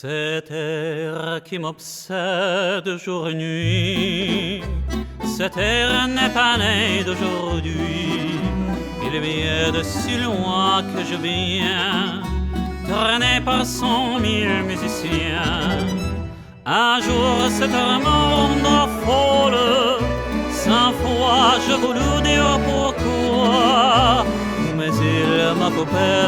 Cet air qui m'obsède jour et nuit, cet air n'est pas né d'aujourd'hui. Il vient de si loin que je viens, traîné par cent mille musiciens. Un jour, c'est un monde folle, cent fois je voulus dire pourquoi, mais il m'a coupé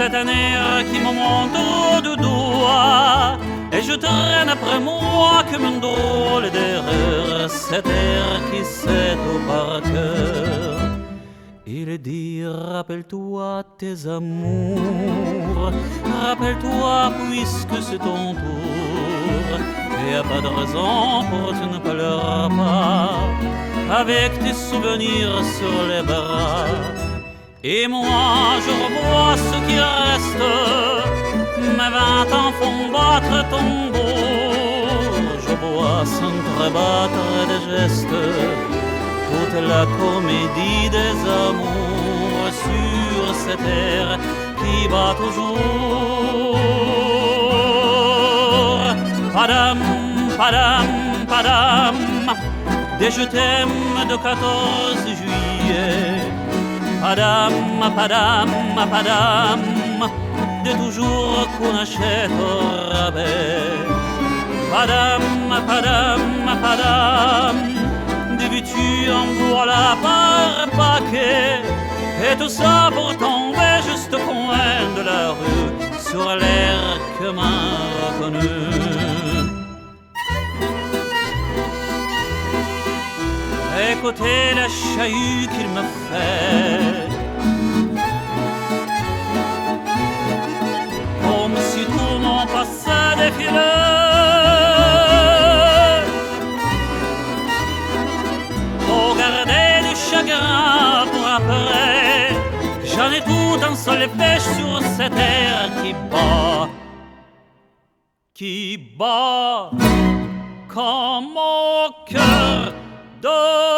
un air qui me monte du doigt. Et je traîne après moi comme une drôle d'erreur Cet air qui sait tout par cœur Il dit rappelle-toi tes amours Rappelle-toi puisque c'est ton tour. Et a pas de raison pour tu ne pleures pas Avec tes souvenirs sur les bras et moi je revois ce qui reste, mes vingt ans font battre tombeau. Je vois s'entrebattre des gestes, toute la comédie des amours sur cette terre qui bat toujours. Padam, padam, padam, des je t'aime de 14 juillet Padam, padam, padam, de toujours qu'on achète au rabais. Padam, padam, padam, des vêtus en voilà par paquet. Et tout ça pour tomber juste au coin de la rue, sur l'air que m'a reconnu. Écoutez la chahut qu'il me fait. Comme si tout mon passé défilait. Pour garder du chagrin pour après, j'en ai tout un seul pêche sur cette terre qui bat, qui bat comme mon cœur de.